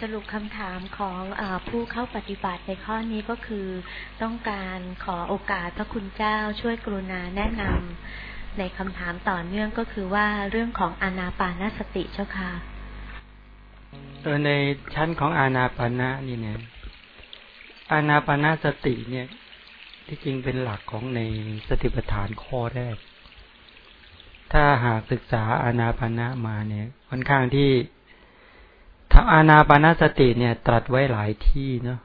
สรุปคำถามของอผู้เข้าปฏิบัติในข้อนี้ก็คือ ต้องการขอโอกาสพระคุณเจ้าช่วยกรุณาแนะนำในคำถามต่อเนื่องก็คือว่าเรื่องของอนาปานสติเจ้าค่ะเออในชั้นของอานาปานะนี่เนี่ยอานาปานาสติเนี่ย ที่จริงเป็นหลักของในสติปัฏฐานข้อแรก ถ้าหากศึกษาอานาปานะมาเนี่ยค่อนข้างที่ ถ้าอานาปานาสติเนี่ย ตรัสไว้หลายที่เนาะ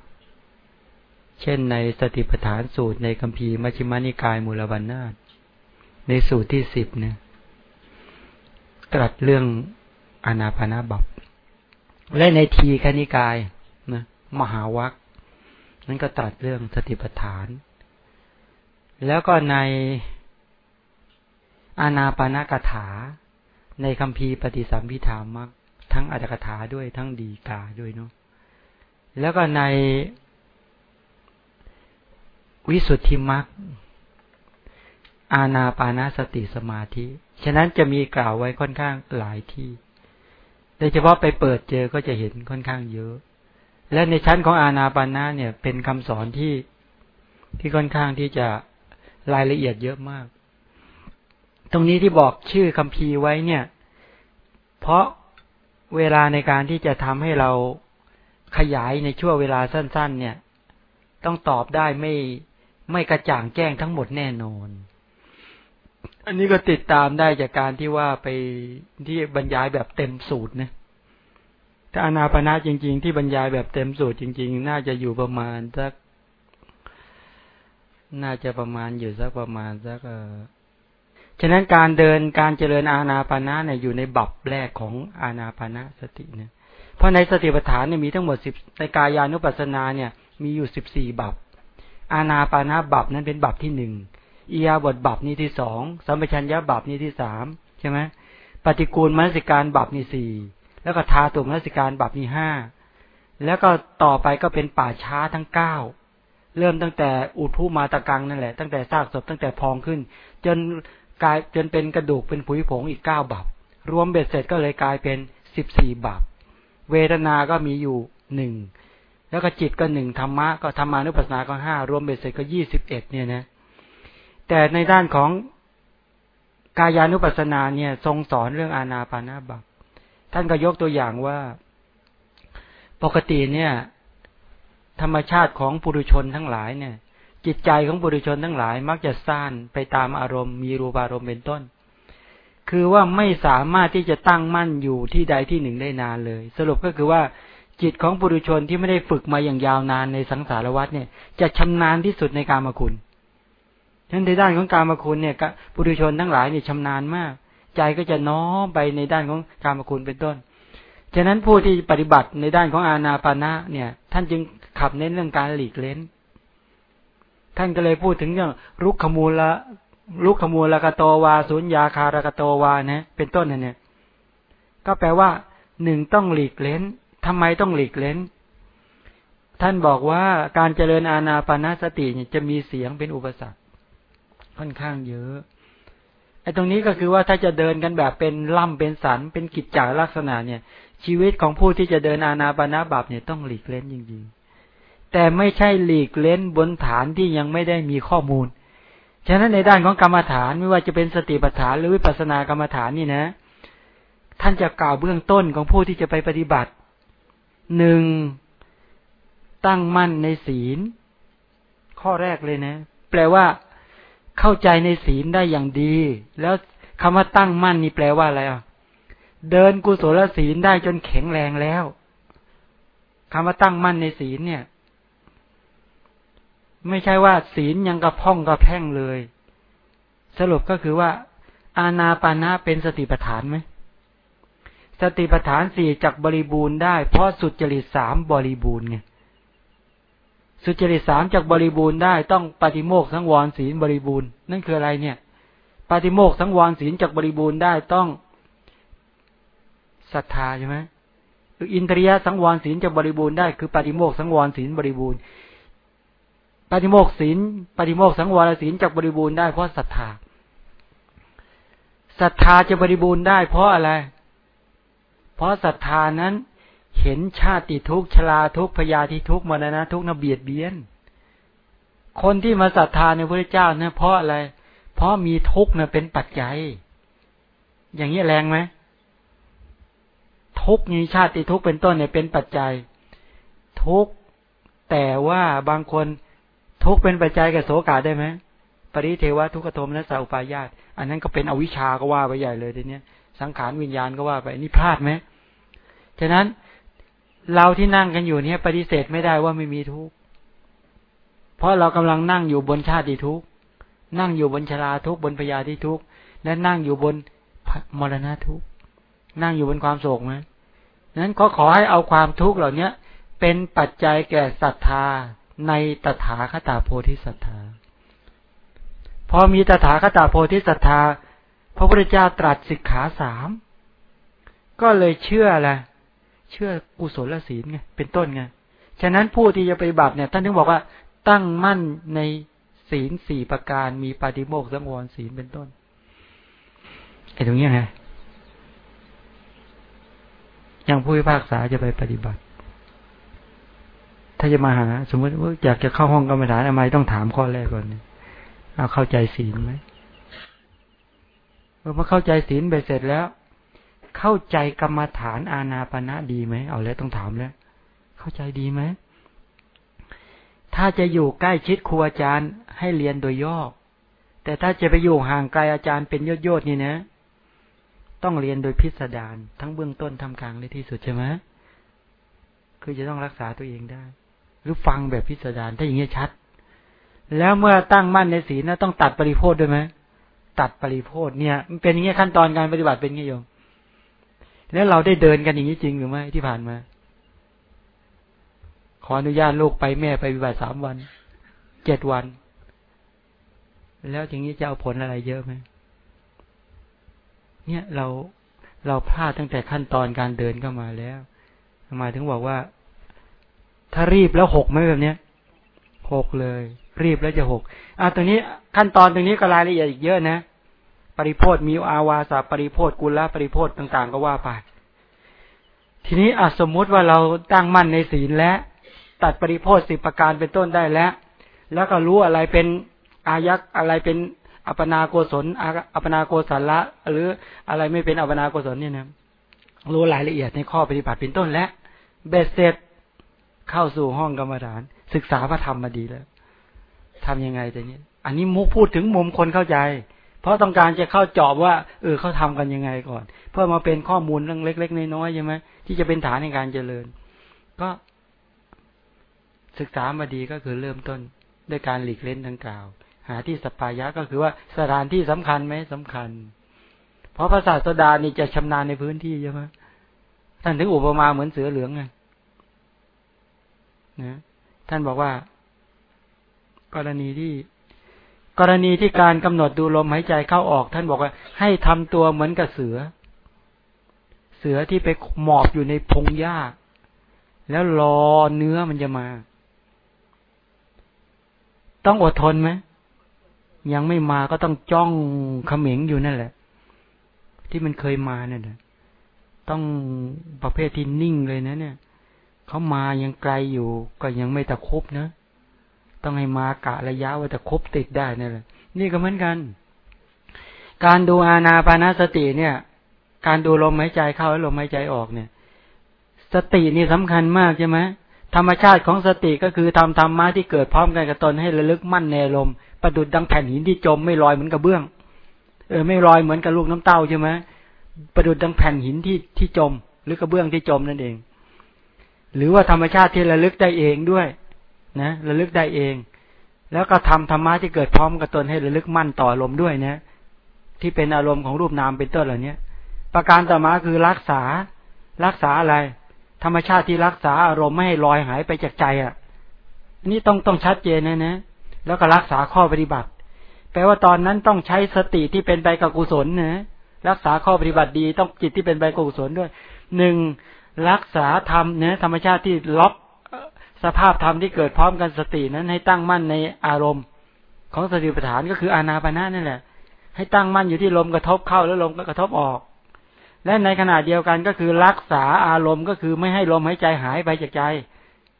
เช่นในสติปัฏฐานสูตรในคัมภีร์มัชฌิมานิกายมูลบันนาตในสูตรที่สิบเนี่ยตรัสเรื่องอานาปานาบับและในทีคณิกายนะมหาวัคนั้นก็ตรัสเรื่องสติปัฏฐาน แล้วก็ในอานาปานากถา ในคำพีปฏิสัมพิธามัก ทั้งอัตถกถาด้วยทั้งดีกาด้วยเนาะแล้วก็ในวิสุทธิมักอาณาปานาสติสมาธิ ฉะนั้นจะมีกล่าวไว้ค่อนข้างหลายที่ โดยเฉพาะไปเปิดเจอก็จะเห็นค่อนข้างเยอะ และในชั้นของอาณาปานาเนี่ย เป็นคำสอนที่ที่ค่อนข้างที่จะรายละเอียดเยอะมาก ตรงนี้ที่บอกชื่อคำพีไว้เนี่ย เพราะ เวลาในการที่จะทำให้เราขยายในช่วงเวลาสั้น ๆ เนี่ย ต้องตอบได้ไม่ไม่กระจ่างแจ้งทั้งหมดแน่นอน อันนี้ก็ติดตามได้จากการที่ว่าไปที่บรรยายแบบเต็มสูตรนะถ้าอนาปนาจริง ๆ ที่บรรยายแบบเต็มสูตรจริง ๆ น่าจะอยู่ประมาณสัก น่าจะประมาณอยู่สักประมาณสักเออ ฉะนั้นการเดินการเจริญอาณาปานะเนี่ยอยู่ในบับแรกของอาณาปานะสติเนี่ยเพราะในสติปัฏฐานเนี่ยมีทั้งหมดสิบในกายานุปัสสนาเนี่ย มีอยู่สิบสี่บับอาณาปานะบับนั้นเป็นบับที่หนึ่งอียาบทบับนี้ที่สองสัมปชัญญะบับนี้ที่สามใช่ไหมปฏิกูลมนสิการบับนี้สี่แล้วก็ทาตุมนสิการบับนี้ห้าแล้วก็ต่อไปก็เป็นป่าช้าทั้งเก้าเริ่มตั้งแต่อุทธุมาตกังนั่นแหละ ตั้งแต่ซากศพตั้งแต่พองขึ้น จน กลายจนเป็นกระดูกเป็นผุยผงอีกเก้าบรรพรวมเบ็ดเสร็จก็เลยกลายเป็นสิบสี่บรรพเวทนาก็มีอยู่หนึ่งแล้วก็จิตก็หนึ่งธรรมะก็ธรรมานุปัสสนาก็ห้ารวมเบ็ดเสร็จก็ยี่สิบเอ็ดเนี่ยนะแต่ในด้านของกายานุปัสสนาเนี่ย ทรงสอนเรื่องอานาปานบรรพท่านก็ยกตัวอย่างว่า ปกติเนี่ย ธรรมชาติของปุถุชนทั้งหลายเนี่ย จิตใจของบุรุชนทั้งหลายมักจะซ่านไปตามอารมณ์มีรูปารมณ์เป็นต้น คือว่าไม่สามารถที่จะตั้งมั่นอยู่ที่ใดที่หนึ่งได้นานเลย สรุปก็คือว่า จิตของบุรุชนที่ไม่ได้ฝึกมาอย่างยาวนานในสังสารวัฏเนี่ย จะชำนาญที่สุดในการมาคุณฉะนั้นในด้านของการมาคุณเนี่ยบุรุชนทั้งหลายเนี่ยชำนาญมาก ใจก็จะน้อมไปในด้านของการมาคุณเป็นต้นฉะนั้นผู้ที่ปฏิบัติในด้านของอาณาปานะเนี่ย ท่านจึงขับเน้นเรื่องการหลีกเล้น ท่านก็เลยพูดถึงเรื่องรุกขมูลละรุกขมูลละกโตวาสุญญาคารกโตวานะ เป็นต้นนั่นเนี่ย ก็แปลว่าหนึ่งต้องหลีกเล้นทำไมต้องหลีกเล้น ท่านบอกว่าการเจริญอาณาปณะสติเนี่ยจะมีเสียงเป็นอุปสรรค ค่อนข้างเยอะไอ้ตรงนี้ก็คือว่าถ้าจะเดินกันแบบเป็นล่ำเป็นสันเป็นกิจจาลักษณะเนี่ย ชีวิตของผู้ที่จะเดินอาณาปณะบับเนี่ยต้องหลีกเล้นจริงๆ แต่ไม่ใช่หลีกเล้นบนฐานที่ยังไม่ได้มีข้อมูล ฉะนั้นในด้านของกรรมฐานไม่ว่าจะเป็นสติปัฏฐานหรือวิปัสสนากรรมฐานนี่นะ ท่านจะกล่าวเบื้องต้นของผู้ที่จะไปปฏิบัติหนึ่งตั้งมั่นในศีล ข้อแรกเลยนะ แปลว่าเข้าใจในศีลได้อย่างดี แล้วคำว่าตั้งมั่นนี่แปลว่าอะไรอะเดินกุศลศีลได้จนแข็งแรงแล้วคำว่าตั้งมั่นในศีลเนี่ย ไม่ใช่ว่าศีลยังกระพ่องกระแพ่งเลย สรุปก็คือว่า อาณาปานะเป็นสติปัฏฐานไหมสติปัฏฐานสี่จากบริบูรณ์ได้ เพราะสุจริตสามบริบูรณ์ไงสุจริตสามจากบริบูรณ์ได้ต้องปฏิโมกสังวรศีลบริบูรณ์นั่นคืออะไรเนี่ย ปฏิโมกสังวรศีลจากบริบูรณ์ได้ต้องศรัทธาใช่ไหมออินทรียสังวรศีลจากบริบูรณ์ได้คือปฏิโมกสังวรศีลบริบูรณ์ ปฏิโมกศีลปฏิโมกสังวรศีลจากบริบูรณ์ได้เพราะศรัทธาศรัทธาจะบริบูรณ์ได้เพราะอะไร เพราะศรัทธานั้นเห็นชาติทุกชราทุกพยาธิทุกมรณะทุกนเบียดเบียน คนที่มาศรัทธาในพระเจ้าเนี่ยเพราะอะไร เพราะมีทุกเนี่ยเป็นปัจจัย อย่างนี้แรงไหมทุกมีชาติทุกเป็นต้นเนี่ยเป็นปัจจัย ทุกแต่ว่าบางคน ทุกเป็นปัจจัยกับโสกาได้ไหมปริเทวะทุกขโทมและสาอุปายาตอันนั้นก็เป็นอวิชาก็ว่าไปใหญ่เลยทีเนี้ยสังขารวิญญาณก็ว่าไปนี่พลาดไหมฉะนั้นเราที่นั่งกันอยู่เนี่ยปฏิเสธไม่ได้ว่าไม่มีทุกข์เพราะเรากำลังนั่งอยู่บนชาติทุกข์นั่งอยู่บนชราทุกข์บนพยาธิทุกข์และนั่งอยู่บนมรณะทุกข์นั่งอยู่บนความโศกไหมนั้นก็ขอให้เอาความทุกข์เหล่าเนี้ยเป็นปัจจัยแก่ศรัทธา ในตถาคตาโพธิศรัทธาพอมีตถาคตาโพธิศรัทธาพระพุทธเจ้าตรัสสิกขาสามก็เลยเชื่อแหละเชื่อกุศลศีลไงเป็นต้นไงฉะนั้นผู้ที่จะไปบัติเนี่ย ท่านถึงบอกว่าตั้งมั่นในศีลสี่ประการมีปฏิโมกข์สังวรศีลเป็นต้นไอ้ตรงนี้ไงอย่างผู้พิพากษาจะไปปฏิบัติ ถ้าจะมาหา สมมติว่าอยากจะเข้าห้องกรรมฐานทำไมต้องถามข้อแรกก่อนเอาเข้าใจศีลไหมเมื่อเข้าใจศีลไปเสร็จแล้ว เข้าใจกรรมฐานอาณาปณะดีไหมเอาแล้วต้องถามแล้ว เข้าใจดีไหมถ้าจะอยู่ใกล้ชิดครูอาจารย์ให้เรียนโดยย่อแต่ถ้าจะไปอยู่ห่างไกลอาจารย์เป็นยอดยอดนี่นะ ต้องเรียนโดยพิสดารทั้งเบื้องต้นทำกลางในที่สุดใช่ไหมคือจะต้องรักษาตัวเองได้ หรือฟังแบบพิสดารถ้าอย่างนี้ชัด แล้วเมื่อตั้งมั่นในศีลนะต้องตัดปริโพธด้วยไหมตัดปริโพธเนี่ยมันเป็นอย่างนี้ขั้นตอนการปฏิบัติเป็นไงโยม แล้วเราได้เดินกันอย่างนี้จริงหรือไม่ที่ผ่านมา ขออนุญาตลูกไปแม่ไปวิบัติสามวันเจ็ดวัน แล้วอย่างนี้จะเอาผลอะไรเยอะไหมเนี่ยเราเราพลาดตั้งแต่ขั้นตอนการเดินเข้ามาแล้ว มาถึงบอกว่า ถ้ารีบแล้วหกไหมแบบเนี้ยหกเลย รีบแล้วจะหกอะตรงนี้ขั้นตอนตรงนี้ก็รายละเอียดอีกเยอะนะปริโพธมีอาวาสาปริโพธกุลละปริโพธต่าง ๆ ก็ว่าไปทีนี้อสมมุติว่าเราตั้งมั่นในศีลและ ตัดปริโพธสิบประการเป็นต้นได้แล้ว แล้วก็รู้อะไรเป็นอายักอะไรเป็นอัปนาโกศลอัปนาโกศลละหรืออะไรไม่เป็นอัปนาโกศลเนี่ยนะรู้รายละเอียดในข้อปฏิบัติเป็นต้นและเบสเสร็จ เข้าสู่ห้องกรรมฐาน ศึกษาพระธรรมมาดีแล้วทำยังไงแต่นี้อันนี้มุกพูดถึงมุมคนเข้าใจ เพราะต้องการจะเข้าจอบว่า เออเขาทำกันยังไงก่อน เพื่อมาเป็นข้อมูลเรื่องเล็ก ๆน้อยๆใช่ไหมที่จะเป็นฐานในการเจริญ ก็ศึกษามาดีก็คือเริ่มต้นด้วยการหลีกเล่นดังกล่าว หาที่สปายะก็คือว่าสถานที่สำคัญไหมสำคัญ เพราะพระศาสดานี่จะชำนาญในพื้นที่ใช่ไหมท่านถึงอุปมาเหมือนเสือเหลืองไง นะท่านบอกว่า กรณีที่ กรณีที่การกำหนดดูลมหายใจเข้าออก ท่านบอกว่า ให้ทำตัวเหมือนกับเสือ เสือที่ไปหมอบอยู่ในพงหญ้า แล้วรอเนื้อมันจะมา ต้องอดทนไหมยังไม่มาก็ต้องจ้องเขม็งอยู่นั่นแหละ ที่มันเคยมาเนี่ยต้องประเภทที่นิ่งเลยนะเนี่ย เขามายังไกลอยู่ ก็ยังไม่ตะคบนะ ต้องให้มากะระยะว่าจะคบติดได้นี่แหละนี่ก็เหมือนกัน การดูอาณาปานาสติเนี่ย การดูลมหายใจเข้าและลมหายใจออกเนี่ย สตินี่สำคัญมากใช่ไหมธรรมชาติของสติก็คือทำธรรมะที่เกิดพร้อมกันกับตนให้ระลึกมั่นในลมประดุดดังแผ่นหินที่จมไม่ลอยเหมือนกับเบื้อง เออไม่ลอยเหมือนกับลูกน้ำเต้าใช่ไหมประดุดดังแผ่นหินที่ที่จม หรือกระเบื้องที่จมนั่นเอง หรือว่าธรรมชาติที่ระลึกได้เองด้วย นะระลึกได้เอง แล้วก็ทำธรรมะที่เกิดพร้อมกับตนให้ระลึกมั่นต่ออารมณ์ด้วยนะที่เป็นอารมณ์ของรูปนามเป็นต้นเหล่านี้ประการต่อมาคือรักษา รักษาอะไร ธรรมชาติที่รักษาอารมณ์ไม่ให้ลอยหายไปจากใจอะนี่ต้องต้องชัดเจนนะนะ แล้วก็รักษาข้อปฏิบัติ แปลว่าตอนนั้นต้องใช้สติที่เป็นไปกับกุศลนะรักษาข้อปฏิบัติดีต้องจิตที่เป็นไปกับกุศลด้วยหนึ่ง รักษาธรรมเนะธรรมชาติที่ล็อกสภาพธรรมที่เกิดพร้อมกันสตินั้น ให้ตั้งมั่นในอารมณ์ ของสติปัฏฐานก็คืออานาปนะนั่นแหละ ให้ตั้งมั่นอยู่ที่ลมกระทบเข้าแล้วลมก็กระทบออก และในขณะเดียวกันก็คือรักษาอารมณ์ก็คือไม่ให้ลมหายใจหายไปจากใจ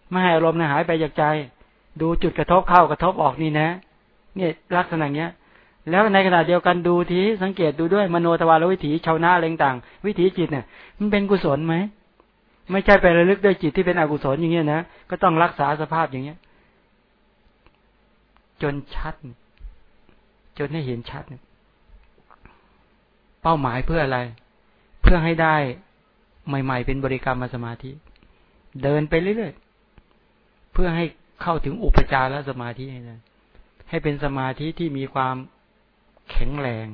ไม่ให้อารมณ์หายไปจากใจ ดูจุดกระทบเข้ากระทบออกนี่นะ เนี่ยลักษณะเนี้ย แล้วในขณะเดียวกันดูทีสังเกตดูด้วยมโนทวารวิถีชาวนาอะไรต่างวิถีจิตเนี่ยมันเป็นกุศลไหม ไม่ใช่ไประลึกด้วยจิตที่เป็นอกุศลอย่างเงี้ยนะก็ต้องรักษาสภาพอย่างเงี้ย จนชัด จนให้เห็นชัด เป้าหมายเพื่ออะไร เพื่อให้ได้ใหม่ ๆ เป็นบริกรรมมาสมาธิ เดินไปเรื่อยๆเพื่อให้เข้าถึงอุปจารสมาธิให้ได้ให้เป็นสมาธิที่มีความแข็งแรง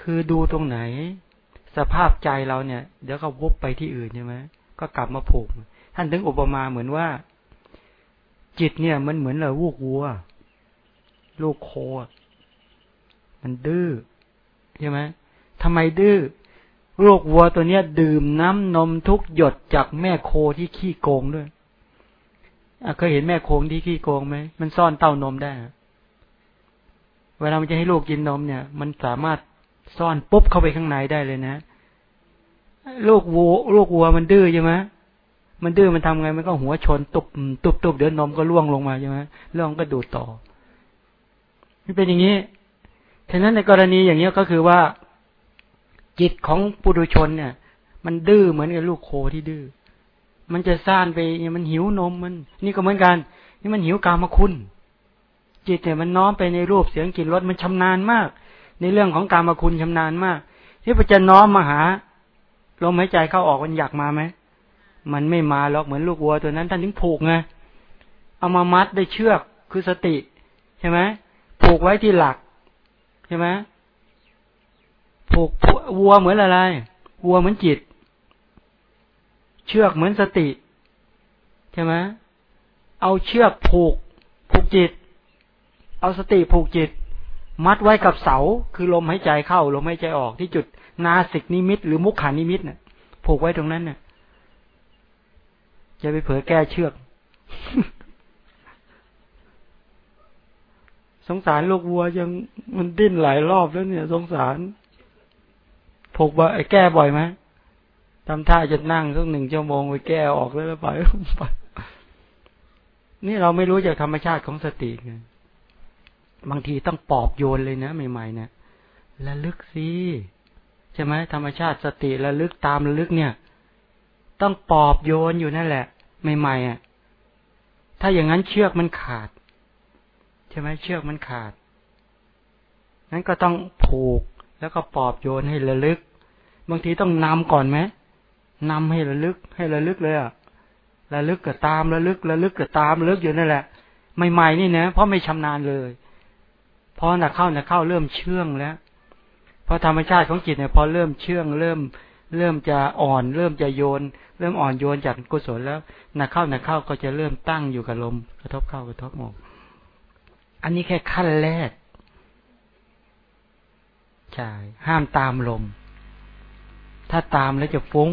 คือดูตรงไหน สภาพใจเราเนี่ย เดี๋ยวก็วบไปที่อื่นใช่ไหมก็กลับมาผูกท่านถึงอุปมาเหมือนว่า จิตเนี่ย มันเหมือนเราวูกวัว ลูกโคมันดื้อใช่ไหมทำไมดื้อลูกวัวตัวเนี้ย ดื่มน้ำนมทุกหยดจากแม่โคที่ขี้โกงด้วยเคยเห็นแม่โคงที่ขี้โกงไหมมันซ่อนเต้านมได้ เวลามันจะให้ลูกกินนมเนี่ย มันสามารถ ซ่อนปุ๊บเข้าไปข้างในได้เลยนะลูกวัวลูกวัวมันดื้อใช่ไหมมันดื้อมันทำไงมันก็หัวชนตุบตุบตุบเดี๋ยวนมก็ล่วงลงมาใช่ไหมล่วงก็ดูดต่อมันเป็นอย่างนี้ฉะนั้นในกรณีอย่างนี้ก็คือว่า จิตของปุถุชนเนี่ย มันดื้อเหมือนกับลูกโคที่ดื้อมันจะซ่านไปมันหิวนมมัน นี่ก็เหมือนกัน นี่มันหิวกามคุณ จิตเนี่ยมันน้อมไปในรูปเสียงกลิ่นรสมันชำนาญมาก ในเรื่องของการมาคุณชำนาญมาก ที่พระจะน้อมมาหาลมหายใจเข้าออกมันอยากมาไหมมันไม่มาหรอกเหมือนลูกวัวตัวนั้น ท่านถึงผูกไงเอามามัดได้เชือกคือสติใช่ไหมผูกไว้ที่หลักใช่ไหมผูกวัวเหมือนอะไร วัวเหมือนจิต เชือกเหมือนสติใช่ไหมเอาเชือกผูกผูกจิต เอาสติผูกจิต มัดไว้กับเสา คือลมหายใจเข้า ลมหายใจออกที่จุดนาสิกนิมิต หรือมุขานิมิตเนี่ยผูกไว้ตรงนั้นเนี่ยจะไปเผยแก้เชือก สงสารลูกวัวยังมันดิ้นหลายรอบแล้วเนี่ย สงสาร ผูกว่าไอ้แก้บ่อยไหมทำท่าจะนั่งสักหนึ่งชั่วโมงไปแก้ออกแล้วไปไป นี่เราไม่รู้จากธรรมชาติของสติไง บางทีต้องปอบโยนเลยนะใหม่ๆเนี่ยระลึกสิใช่ไหมธรรมชาติสติระลึกตามระลึกเนี่ย ต้องปอบโยนอยู่นั่นแหละใหม่ๆอะ ถ้าอย่างนั้นเชือกมันขาด ใช่ไหมเชือกมันขาดนั้นก็ต้องผูกแล้วก็ปอบโยนให้ระลึก บางทีต้องนำก่อนไหมนำให้ระลึก ให้ระลึกเลยอะระลึกกับตามระลึกระลึกกับตามระลึกอยู่นั่นแหละใหม่ๆนี่นะเพราะไม่ชำนาญเลย พอหนักเข้าหนักเข้าเริ่มเชื่องแล้วพอธรรมชาติของจิตเนี่ยพอเริ่มเชื่องเริ่มเริ่มจะอ่อน เริ่มจะโยน เริ่มอ่อนโยนจากกุศลแล้วหนักเข้าหนักเข้าก็จะเริ่มตั้งอยู่กับลมกระทบเข้ากระทบออกอันนี้แค่ขั้นแรกใช่ห้ามตามลม ถ้าตามแล้วจะฟุ้ง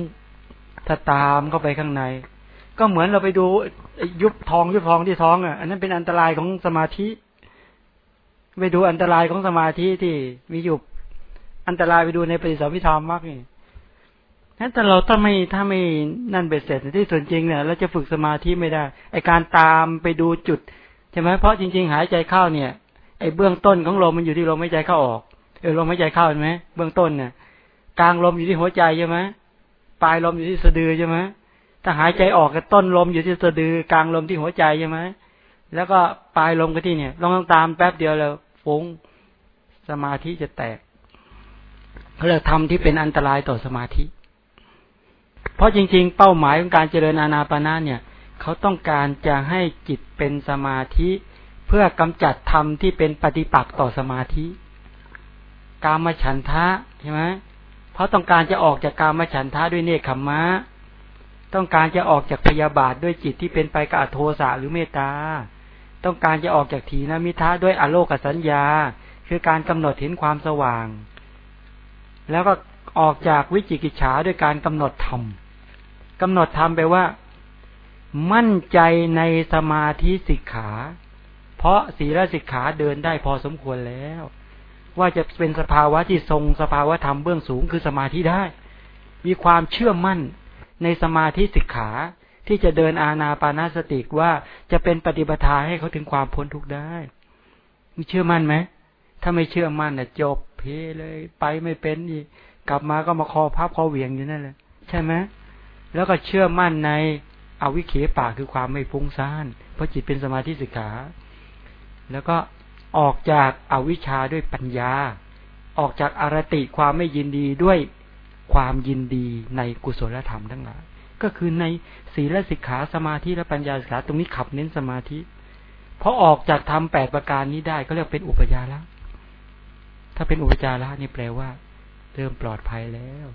ถ้าตามเข้าไปข้างใน ก็เหมือนเราไปดูยุบทองยุบทองที่ท้องอะ อันนั้นเป็นอันตรายของสมาธิ ไปดูอันตรายของสมาธิที่มีอยู่อันตรายไปดูในปฏิสัมพิธามมากนี่นั้นแต่เราถ้าไม่ถ้าไม่นั่นเบ็ดเสร็จที่ส่วนจริงเนี่ยเราจะฝึกสมาธิไม่ได้ ไอการตามไปดูจุดใช่ไหมเพราะจริง ๆ หายใจเข้าเนี่ย ไอเบื้องต้นของลมมันอยู่ที่ลมหายใจเข้าออกเออลมหายใจเข้าเห็นไหมเบื้องต้นเนี่ยกลางลมอยู่ที่หัวใจใช่ไหมปลายลมอยู่ที่สะดือใช่ไหมถ้าหายใจออกกับต้นลมอยู่ที่สะดือ กลางลมที่หัวใจใช่ไหมแล้วก็ปลายลมก็ที่เนี่ยลองตามแป๊บเดียวแล้ว ฟุ้ง สมาธิจะแตกเขาเรียกทำที่เป็นอันตรายต่อสมาธิ เพราะจริง ๆ เป้าหมายของการเจริญอานาปานเนี่ย เขาต้องการจะให้จิตเป็นสมาธิเพื่อกำจัดธรรมที่เป็นปฏิปักษ์ต่อสมาธิ กามฉันทะใช่ไหมเพราะต้องการจะออกจากกามฉันทะด้วยเนคขมมะ ต้องการจะออกจากพยาบาทด้วยจิตที่เป็นไปกับโทสะหรือเมตตา ต้องการจะออกจากถีนมิทะด้วยอโลกสัญญา คือการกำหนดเห็นความสว่าง แล้วก็ออกจากวิจิกิจฉาด้วยการกำหนดธรรมกำหนดธรรมแปลว่า มั่นใจในสมาธิสิกขา เพราะศีลสิกขาเดินได้พอสมควรแล้ว ว่าจะเป็นสภาวะที่ทรงสภาวะธรรมเบื้องสูงคือสมาธิได้ มีความเชื่อมั่นในสมาธิสิกขา ที่จะเดินอาณาปานาสติว่าจะเป็นปฏิปทาให้เขาถึงความพ้นทุกข์ได้มีเชื่อมั่นไหมถ้าไม่เชื่อมั่นเนี่ยจบเพเลยไปไม่เป็นอีกกลับมาก็มาคอพับคอเหวี่ยงอยู่นั่นแหละใช่ไหมแล้วก็เชื่อมั่นในอวิเคปาคือความไม่ฟุ้งซ่านเพราะจิตเป็นสมาธิสิกขา แล้วก็ออกจากอาวิชชาด้วยปัญญา ออกจากอารติความไม่ยินดีด้วยความยินดีในกุศลธรรมทั้งหลาย ก็คือในศีลสิกขาสมาธิและปัญญาสิกขาตรงนี้ขับเน้นสมาธิพอออกจากทำแปดประการนี้ได้ก็เรียกเป็นอุปยาละถ้าเป็นอุปจาระนี่แปลว่าเริ่มปลอดภัยแล้ว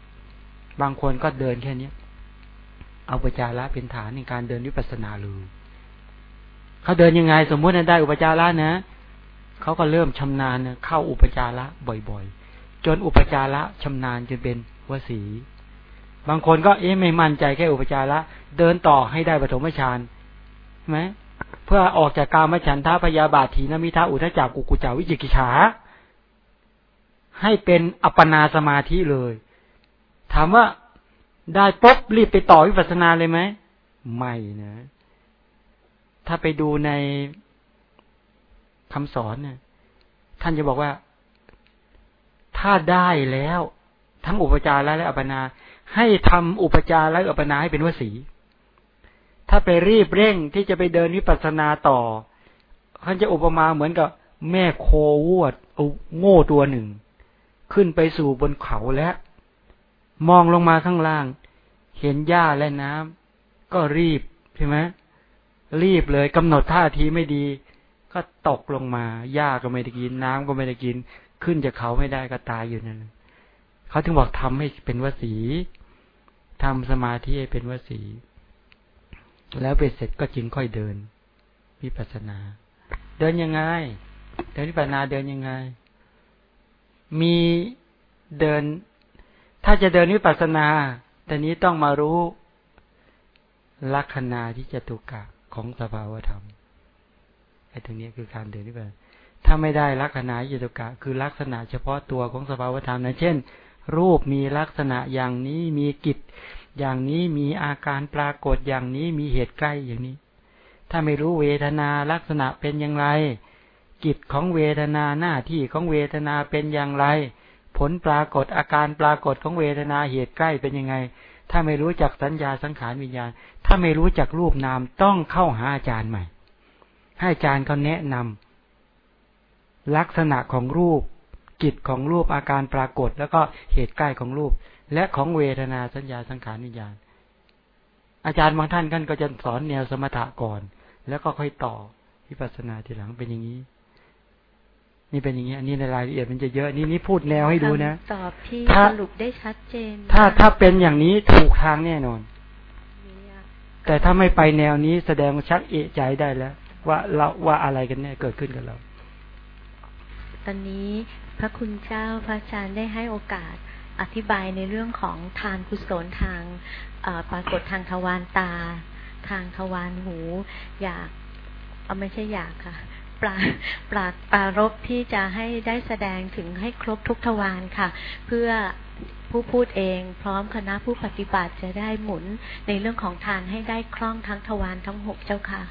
บางคนก็เดินแค่เนี้ยเอาอุปจาระเป็นฐานในการเดินวิปัสสนาเลยเขาเดินยังไง สมมติได้อุปจาระนะเขาก็เริ่มชำนาญเข้าอุปจาระบ่อยๆ จนอุปจาระชำนาญจนเป็นวสี บางคนก็เอ๊ะไม่มั่นใจแค่อุปจาระเดินต่อให้ได้ปฐมฌานไหมเพื่อออกจากกามฉันทาพยาบาทีนมิทาอุทจักกุกุจาวิจิกิจฉาให้เป็นอัปปนาสมาธิเลย ถามว่าได้ปุ๊บรีบไปต่อวิปัสสนาเลยไหมไม่นะ ถ้าไปดูในคำสอนเนี่ย ท่านจะบอกว่า ถ้าได้แล้ว ทั้งอุปจาระและอัปปนา ให้ทำอุปจาระและอัปนาให้เป็นวสี ถ้าไปรีบเร่งที่จะไปเดินวิปัสสนาต่อท่านจะอุปมาเหมือนกับแม่โคววดโง่ตัวหนึ่ง ขึ้นไปสู่บนเขาแล้วมองลงมาข้างล่าง เห็นหญ้าและน้ำก็รีบใช่ไหมรีบเลยกำหนดท่าทีไม่ดี ก็ตกลงมาหญ้าก็ไม่ได้กิน น้ำก็ไม่ได้กิน ขึ้นจากเขาไม่ได้ก็ตายอยู่นั่นเขาถึงบอกทำให้เป็นวสี ทำสมาธิให้เป็นวสี แล้วไปเสร็จก็จึงค่อยเดินวิปัสสนา เดินยังไง เดินวิปัสสนาเดินยังไง มีเดิน ถ้าจะเดินวิปัสสนาแต่นี้ต้องมารู้ลักษณะที่จะตุกะของสภาวธรรมไอ้ตรงนี้คือการเดินวิปัสสนาถ้าไม่ได้ลักษณะยตุกะคือลักษณะเฉพาะตัวของสภาวธรรมนะเช่น รูปมีลักษณะอย่างนี้มีกิจ อย่างนี้มีอาการปรากฏอย่างนี้มีเหตุใกล้อย่างนี้ ถ้าไม่รู้เวทนาลักษณะเป็นอย่างไร กิจของเวทนาหน้าที่ของเวทนาเป็นอย่างไร ผลปรากฏอาการปรากฏของเวทนาเหตุใกล้เป็นยังไง ถ้าไม่รู้จักสัญญาสังขารวิญญาณ ถ้าไม่รู้จักรูปนามต้องเข้าหาอาจารย์ใหม่ ให้อาจารย์เขาแนะนำลักษณะของรูป กิจของรูปอาการปรากฏ แล้วก็เหตุใกล้ของรูป และของเวทนาสัญญาสังขารวิญญาณ อาจารย์บางท่านกันก็จะสอนแนวสมถะก่อน แล้วก็ค่อยต่อวิปัสสนาทีหลังเป็นอย่างนี้ นี่เป็นอย่างนี้ อันนี้ในรายละเอียดมันจะเยอะนี่นี่พูดแนวให้ดูนะตอบที่สรุปได้ชัดเจน ถ้าถ้าเป็นอย่างนี้ถูกทางแน่นอน แต่ถ้าไม่ไปแนวนี้แสดงชักเอะใจได้แล้ว ว่าเราว่าอะไรกันแน่เกิดขึ้นกับเรา ตอนนี้พระคุณเจ้าพระอาจารย์ได้ให้โอกาสอธิบายในเรื่องของทานกุศลทางปรากฏทางทวารตา ทางทวารหู อยากเอาไม่ใช่อยากค่ะปราปราปารบที่จะให้ได้แสดงถึงให้ครบทุกทวารค่ะ เพื่อผู้พูดเองพร้อมคณะผู้ปฏิบัติจะได้หมุนในเรื่องของทานให้ได้คล่องทั้งทวารทั้งหกเจ้าค่ะ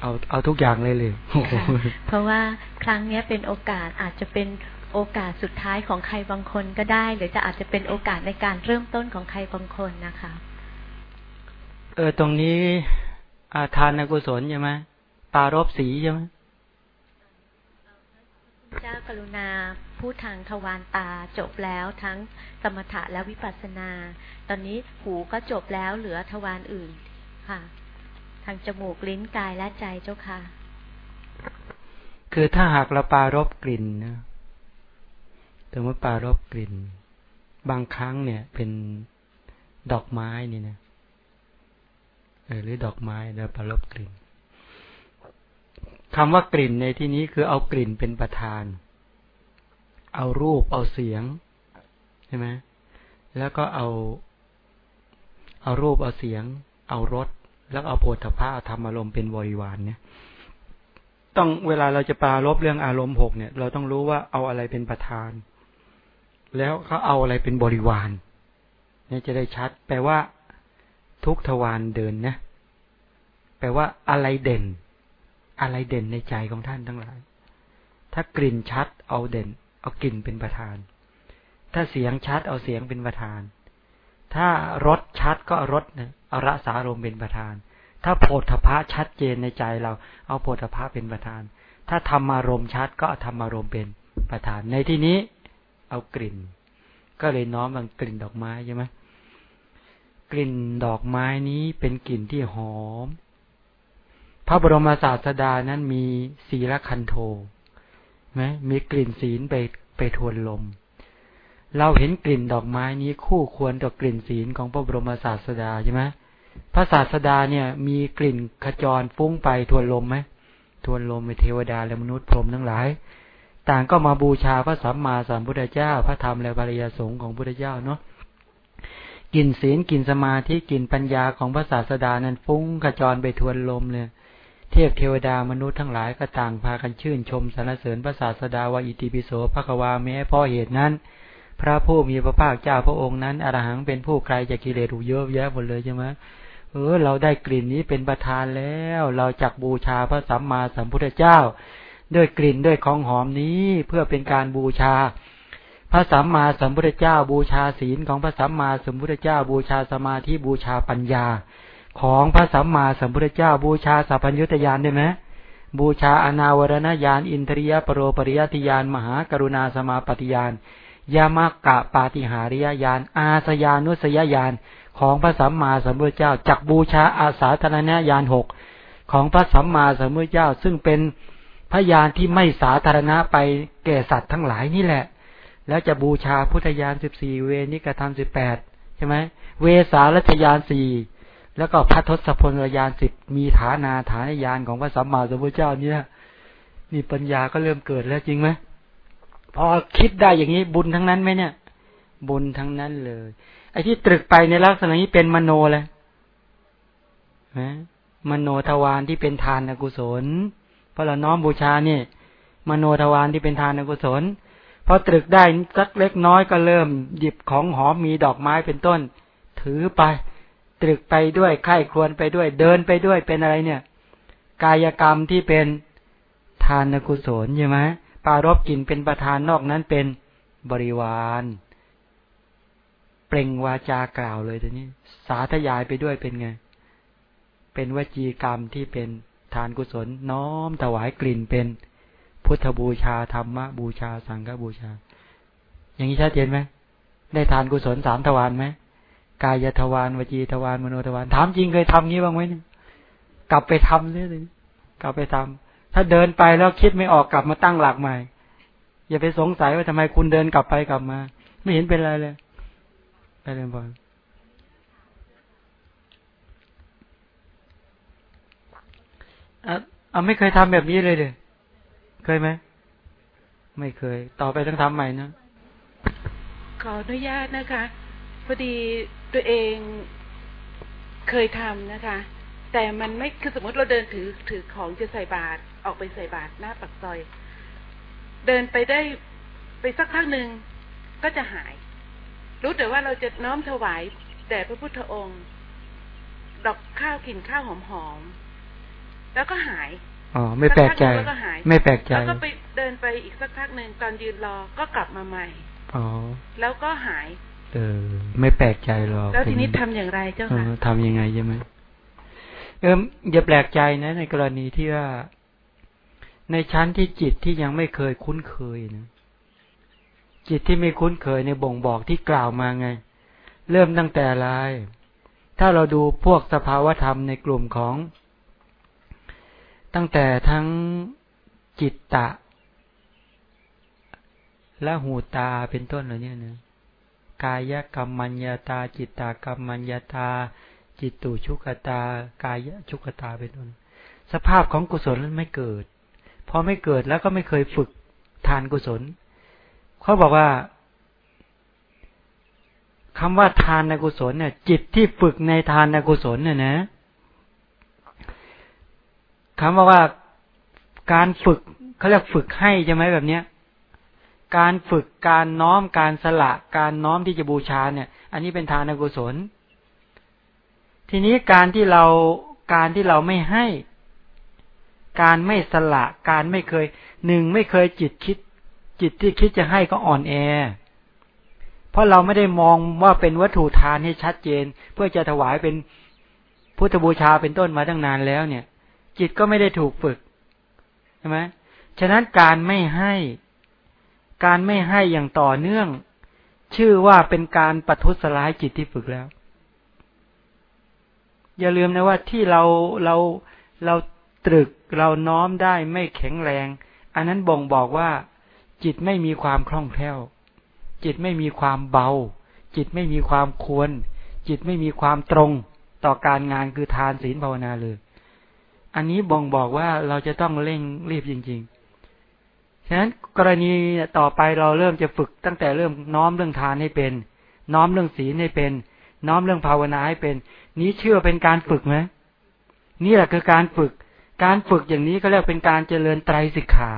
เอาเอาทุกอย่างเลยเลย เพราะว่าครั้งนี้เป็นโอกาสอาจจะเป็นโอกาสสุดท้ายของใครบางคนก็ได้ หรือจะอาจจะเป็นโอกาสในการเริ่มต้นของใครบางคนนะคะ เออตรงนี้อาทานกุศลใช่ไหมปารบสีใช่ไหมเจ้ากรุณาพูดทางทวารตาจบแล้วทั้งสมถะและวิปัสสนา ตอนนี้หูก็จบแล้วเหลือทวารอื่นค่ะ ทางจมูกลิ้นกายและใจเจ้าค่ะ คือถ้าหากเราปารบกลิ่นนะแต่ว่าปารบกลิ่น บางครั้งเนี่ย เป็นดอกไม้นี่นะหรือดอกไม้แล้วปารบกลิ่นคำว่ากลิ่นในที่นี้คือเอากลิ่นเป็นประธาน เอารูปเอาเสียงใช่ไหมแล้วก็เอา เอารูปเอาเสียง เอารส แล้วเอาโพธภาธรรมอารมณ์เป็นบริวารเนี่ย ต้องเวลาเราจะปรารบเรื่องอารมณ์หกเนี่ย เราต้องรู้ว่าเอาอะไรเป็นประธาน แล้วเขาเอาอะไรเป็นบริวาร เนี่ยจะได้ชัด แปลว่า ทุกทวารเดินนะแปลว่าอะไรเด่น อะไรเด่นในใจของท่านทั้งหลาย ถ้ากลิ่นชัดเอาเด่น เอากลิ่นเป็นประธาน ถ้าเสียงชัดเอาเสียงเป็นประธาน ถ้ารสชัดก็รสนะเอรสารมเป็นประธาน ถ้าโพธพะชัดเจนในใจเราเอาโพธพะเป็นประธาน ถ้าธรรมารมชัดก็ธรรมารมเป็นประธาน ในที่นี้เอากลิ่น ก็เลยน้อมบางกลิ่นดอกไม้ใช่ไหมกลิ่นดอกไม้นี้เป็นกลิ่นที่หอม พระบรมศาสดานั้นมีศีลคันโทไหมมีกลิ่นศีลไปไปทวนลม เราเห็นกลิ่นดอกไม้นี้คู่ควรต่อกลิ่นศีลของพระบรมศาสดาใช่ไหมพระศาสดาเนี่ย มีกลิ่นขจรฟุ้งไปทวนลมไหมทวนลมในเทวดาและมนุษย์พรหมทั้งหลาย ต่างก็มาบูชาพระสัมมาสัมพุทธเจ้า พระธรรมและภริยสงฆ์ของพุทธเจ้าเนาะกลิ่นศีลกลิ่นสมาธิกลิ่นปัญญาของพระศาสดานั้นฟุ้งขจรไปทวนลมเลยเทพเทวดามนุษย์ทั้งหลายก็ต่างพากันชื่นชมสรรเสริญพระศาสดาว่าอิติปิโสภควาแม้เพราะเหตุนั้น พระผู้มีพระภาคเจ้าพระองค์นั้นอรหังเป็นผู้ไกลจากกิเลสเยอะแยะหมดเลยใช่ไหมเออ เราได้กลิ่นนี้เป็นประธานแล้ว เราจักบูชาพระสัมมาสัมพุทธเจ้า ด้วยกลิ่นด้วยของหอมนี้เพื่อเป็นการบูชา พระสัมมาสัมพุทธเจ้า บูชาศีลของพระสัมมาสัมพุทธเจ้า บูชาสมาธิบูชาปัญญา ของพระสัมมาสัมพุทธเจ้า บูชาสัพพัญญุตยานได้ไหมบูชาอนาวรณญาณอินทรียปรโรปริยติยานมหากรุณาสมาปฏิยาน ยามกะปาติหาริยญาณอาสยานุสยญาณของพระสัมมาสัมพุทธเจ้าจักบูชาอาสาธนญญาณหกของพระสัมมาสัมพุทธเจ้า ซึ่งเป็นพยานที่ไม่สาธารณะไปแก่สัตว์ทั้งหลายนี่แหละ แล้วจะบูชาพุทธญาณสิบสี่เวนิกธรรมสิบแปดใช่ไหมเวสารัชยานสี่แล้วก็พระทศพลญาณสิบมีฐานาฐานญาณของพระสัมมาสัมพุทธเจ้าเนี่ยนี่ปัญญาก็เริ่มเกิดแล้วจริงไหม พอคิดได้อย่างนี้บุญทั้งนั้นไหมเนี่ย บุญทั้งนั้นเลย ไอ้ที่ตรึกไปในลักษณะนี้เป็นมโนเลยนะมโนทวารที่เป็นทานกุศลเพราะเราน้อมบูชาเนี่ยมโนทวารที่เป็นทานกุศลพอตรึกได้สักเล็กน้อยก็เริ่มหยิบของหอมมีดอกไม้เป็นต้น ถือไป ตรึกไปด้วยไข้ควรไปด้วย เดินไปด้วยเป็นอะไรเนี่ย กายกรรมที่เป็นทานกุศลใช่ไหมารบกินเป็นประธานนอกนั้นเป็นบริวาร เปล่งวาจากล่าวเลยทีนี้ สาธยายไปด้วยเป็นไง เป็นวจีกรรมที่เป็นทานกุศลน้อมถวายกลิ่นเป็นพุทธบูชาธรรมบูชา สังฆบูชา อย่างนี้ชัดเจนไหมได้ทานกุศลสามทวารไหมกายทวารวจีทวารมโนทวารถามจริงเคยทำงี้บ้างไหมกลับไปทำเลยกลับไปทำ ถ้าเดินไปแล้วคิดไม่ออกกลับมาตั้งหลักใหม่ อย่าไปสงสัยว่าทำไมคุณเดินกลับไปกลับมา ไม่เห็นเป็นไรเลย ไปเรียนบอลอะไม่เคยทำแบบนี้เลยเลยเคยไหม ไม่เคย ต่อไปต้องทำใหม่นะ ขออนุญาตนะคะ พอดีตัวเองเคยทำนะคะ แต่มันไม่คือสมมติเราเดินถือถือของจะใส่บาตรออกไปใส่บาตรหน้าปักซอย เดินไปได้ไปสักพักหนึ่งก็จะหาย รู้แต่ว่าเราจะน้อมถวายแด่พระพุทธองค์ ดอกข้าวกินข้าวหอมๆแล้วก็หายอ๋อไม่แปลกใจ ไม่แปลกใจ แล้วก็ไปเดินไปอีกสักพักหนึ่งตอนยืนรอก็กลับมาใหม่อ๋อแล้วก็หาย เออ ไม่แปลกใจหรอกแล้วทีนี้ทำอย่างไรเจ้าค่ะทำยังไงใช่ไหม เอออย่าแปลกใจนะ ในกรณีที่ว่า ในชั้นที่จิตที่ยังไม่เคยคุ้นเคยนะจิตที่ไม่คุ้นเคยในบ่งบอกที่กล่าวมาไง เริ่มตั้งแต่อะไรถ้าเราดูพวกสภาวธรรมในกลุ่มของ ตั้งแต่ทั้งจิตตะ และหูตาเป็นต้นเหล่านี้นะกายกรรมัญญาตา จิตตากรรมัญญาตา จิตตุชุกตากายชุกตาเป็นต้นสภาพของกุศลนั้นไม่เกิดพอไม่เกิดแล้วก็ไม่เคยฝึกทานกุศลเขาบอกว่าคำว่าทานในกุศลเนี่ย จิตที่ฝึกในทานในกุศลเนี่ยนะคำว่าว่าการฝึกเขาเรียกฝึกให้ใช่ไหมแบบเนี้ย การฝึกการน้อมการสละ การน้อมที่จะบูชาเนี่ย อันนี้เป็นทานกุศล ทีนี้การที่เราการที่เราไม่ให้ การไม่สละการไม่เคยหนึ่งไม่เคยจิตคิด จิตที่คิดจะให้ก็อ่อนแอ เพราะเราไม่ได้มองว่าเป็นวัตถุทานให้ชัดเจน เพื่อจะถวายเป็นพุทธบูชาเป็นต้นมาตั้งนานแล้วเนี่ย จิตก็ไม่ได้ถูกฝึกใช่ไหมฉะนั้นการไม่ให้ การไม่ให้อย่างต่อเนื่อง ชื่อว่าเป็นการปัทุสลายจิตที่ฝึกแล้ว อย่าลืมนะว่าที่เราเราเราตรึกเราน้อมได้ไม่แข็งแรง อันนั้นบ่งบอกว่า จิตไม่มีความคล่องแคล่ว จิตไม่มีความเบา จิตไม่มีความควร จิตไม่มีความตรงต่อการงานคือทานศีลภาวนาเลย อันนี้บ่งบอกว่าเราจะต้องเร่งรีบจริง ๆ ฉะนั้นกรณีต่อไปเราเริ่มจะฝึกตั้งแต่เริ่มน้อมเรื่องทานให้เป็น น้อมเรื่องศีลให้เป็น น้อมเรื่องภาวนาให้เป็น นี้เชื่อเป็นการฝึกไหมนี่แหละคือการฝึก การฝึกอย่างนี้ก็เรียกเป็นการเจริญไตรสิกขา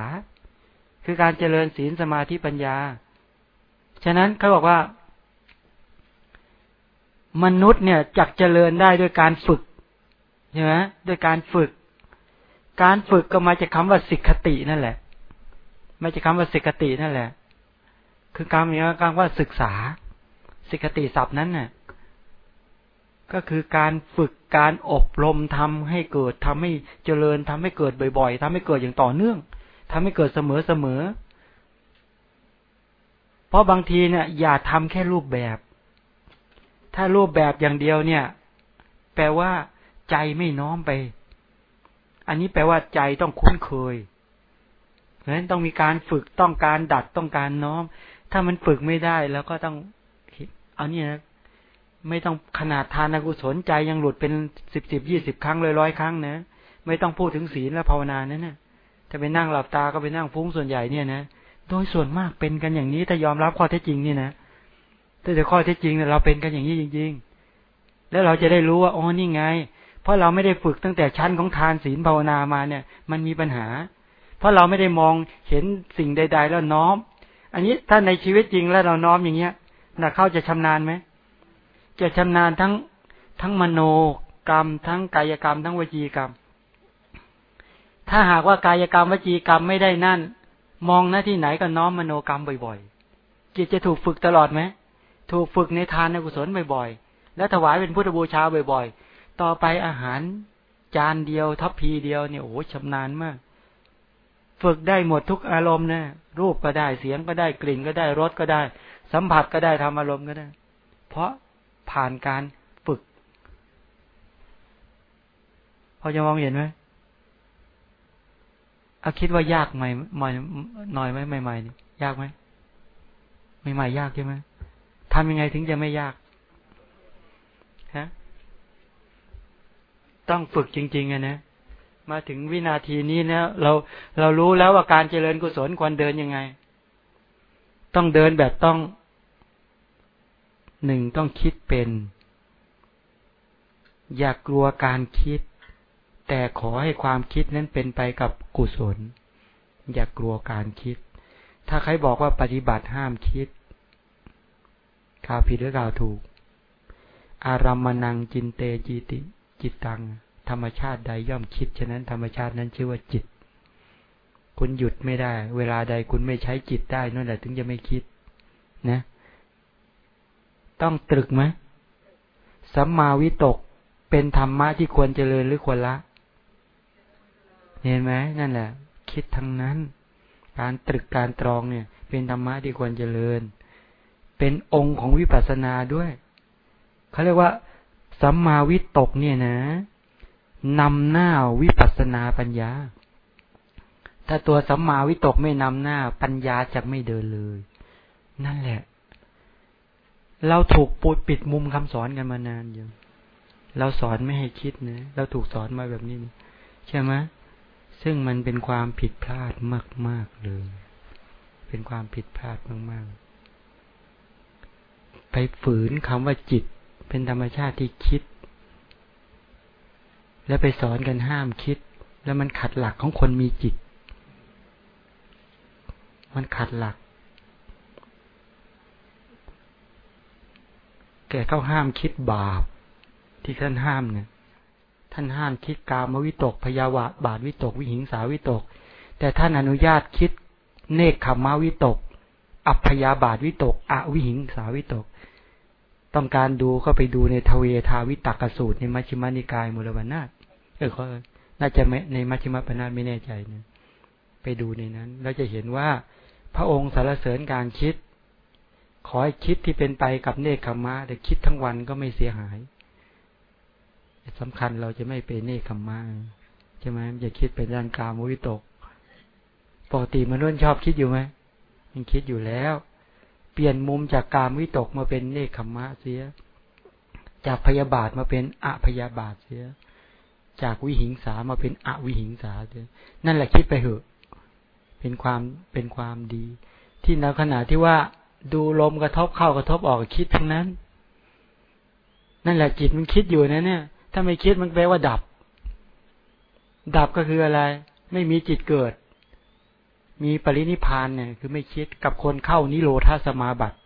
คือการเจริญศีลสมาธิปัญญา ฉะนั้นเขาบอกว่า มนุษย์เนี่ยจักเจริญได้ด้วยการฝึกใช่ไหมด้วยการฝึก การฝึกก็มาจากคาว่าสิกขตินั่นแหละมาจากคาว่าสิกขตินั่นแหละ คือการมีการว่าศึกษาสิกขติศัพท์นั้นน่ะ ก็คือการฝึกการอบรมทำให้เกิดทำให้เจริญทำให้เกิดบ่อยๆทำให้เกิดอย่างต่อเนื่องทำให้เกิดเสมอๆเพราะบางทีเนี่ย อย่าทำแค่รูปแบบ ถ้ารูปแบบอย่างเดียวเนี่ย แปลว่า ใจไม่น้อมไป อันนี้แปลว่าใจต้องคุ้นเคยเพราะฉะนั้นต้องมีการฝึกต้องการดัดต้องการน้อม ถ้ามันฝึกไม่ได้แล้วก็ต้องเอาเนี่ยนะ ไม่ต้องขนาดทานกุศลใจยังหลุดเป็นสิบสิบยี่สิบครั้งเลยร้อยครั้งนะไม่ต้องพูดถึงศีลและภาวนานั่นนะถ้าไปนั่งหลับตาก็ไปนั่งฟุ้งส่วนใหญ่เนี่ยนะโดยส่วนมากเป็นกันอย่างนี้ถ้ายอมรับข้อเท็จจริงนี่นะแต่แต่ข้อเที่จริงเนี่ยเราเป็นกันอย่างนี้จริง ๆ แล้วเราจะได้รู้ว่าอ๋อนี่ไง เพราะเราไม่ได้ฝึกตั้งแต่ชั้นของทานศีลภาวนามาเนี่ย มันมีปัญหา เพราะเราไม่ได้มองเห็นสิ่งใด ๆ แล้วน้อม อันนี้ถ้าในชีวิตจริงแล้วเราน้อมอย่างเงี้ยน่ะเข้าจะชำนาญไหม จะชำนาญทั้งทั้งมโนกรรม ทั้งกายกรรม ทั้งวจีกรรม ถ้าหากว่ากายกรรมวจีกรรมไม่ได้นั่น มองหน้าที่ไหนก็น้อมมโนกรรมบ่อยๆจิตจะถูกฝึกตลอดไหมถูกฝึกในทานในกุศลบ่อยๆ แล้วถวายเป็นพุทธบูชาบ่อยๆ ต่อไปอาหารจานเดียวทัพพีเดียวเนี่ยโอ้ชำนาญมาก ฝึกได้หมดทุกอารมณ์นะรูปก็ได้เสียงก็ได้กลิ่นก็ได้รสก็ได้ สัมผัสก็ได้ทำอารมณ์ก็ได้ เพราะ ผ่านการฝึก พอจะมองเห็นไหมอาคิดว่ายากไหมใหม่หน่อยไหมใหม่ๆยากไหมใหม่ๆยากใช่ไหมทำยังไงถึงจะไม่ยากฮะต้องฝึกจริงๆอะนะมาถึงวินาทีนี้นะเราเรารู้แล้วว่าการเจริญกุศลควรเดินยังไง ต้องเดินแบบต้อง หนึ่งต้องคิดเป็น อย่ากลัวการคิด แต่ขอให้ความคิดนั้นเป็นไปกับกุศล อย่ากกลัวการคิด ถ้าใครบอกว่าปฏิบัติห้ามคิดกล่าวผิดหรือกล่าวถูก อารัมมนังจินเตจิติ จิตตัง ธรรมชาติใดย่อมคิด ฉะนั้นธรรมชาตินั้นชื่อว่าจิต คุณหยุดไม่ได้ เวลาใดคุณไม่ใช้จิตได้นั่นแหละถึงจะไม่คิด นะ ต้องตรึกไหมสัมมาวิตกเป็นธรรมะที่ควรเจริญหรือควรละ เห็นไหมนั่นแหละ คิดทั้งนั้น การตรึกการตรองเนี่ย เป็นธรรมะที่ควรเจริญ เป็นองค์ของวิปัสสนาด้วยเขาเรียกว่า สัมมาวิตกเนี่ยนะนำหน้าวิปัสสนาปัญญา ถ้าตัวสัมมาวิตกไม่นำหน้าปัญญาจะไม่เดินเลย นั่นแหละ เราถูกปูดปิดมุมคำสอนกันมานานอยู่เราสอนไม่ให้คิดนะเราถูกสอนมาแบบนี้ใช่ไหมซึ่งมันเป็นความผิดพลาดมาก ๆ เลย เป็นความผิดพลาดมาก ๆ ไปฝืนคำว่าจิต เป็นธรรมชาติที่คิด แล้วไปสอนกันห้ามคิด แล้วมันขัดหลักของคนมีจิต มันขัดหลัก แกเข้าห้ามคิดบาป ที่ท่านห้ามเนี่ย ท่านห้ามคิดกามวิตกพยาวะบาทวิตก วิหิงสาวิตก แต่ท่านอนุญาตคิดเนคขมาวิตก อัพยาบาทวิตก อวิหิงสาวิตก ต้องการดูก็ไปดูในทเวทาวิตกสูตรในมัชฌิมานิกายมูลวนาถเออเขาน่าจะในมัชฌิมปนาไม่แน่ใจนะไปดูในนั้นเราจะเห็นว่าพระองค์สารเสริญการคิด ขอให้คิดที่เป็นไปกับเนคขมะแต่คิดทั้งวันก็ไม่เสียหายสำคัญเราจะไม่เป็นเนคขมะใช่ไหมจะคิดเป็นด้านกามวิตก ปกติมนุษย์ชอบคิดอยู่ไหมมันคิดอยู่แล้ว เปลี่ยนมุมจากกามวิตกมาเป็นเนคขมะเสีย จากพยาบาทมาเป็นอพยาบาทเสีย จากวิหิงสามาเป็นอวิหิงสาเสีย นั่นแหละคิดไปเหอะ เป็นความเป็นความดี ที่ในขณะที่ว่า ดูลมกระทบเข้ากระทบออกคิดทั้งนั้น นั่นแหละจิตมันคิดอยู่นะเนี่ย ถ้าไม่คิดมันแปลว่าดับ ดับก็คืออะไร ไม่มีจิตเกิด มีปรินิพานเนี่ย คือไม่คิดกับคนเข้านิโรธาสมาบัติ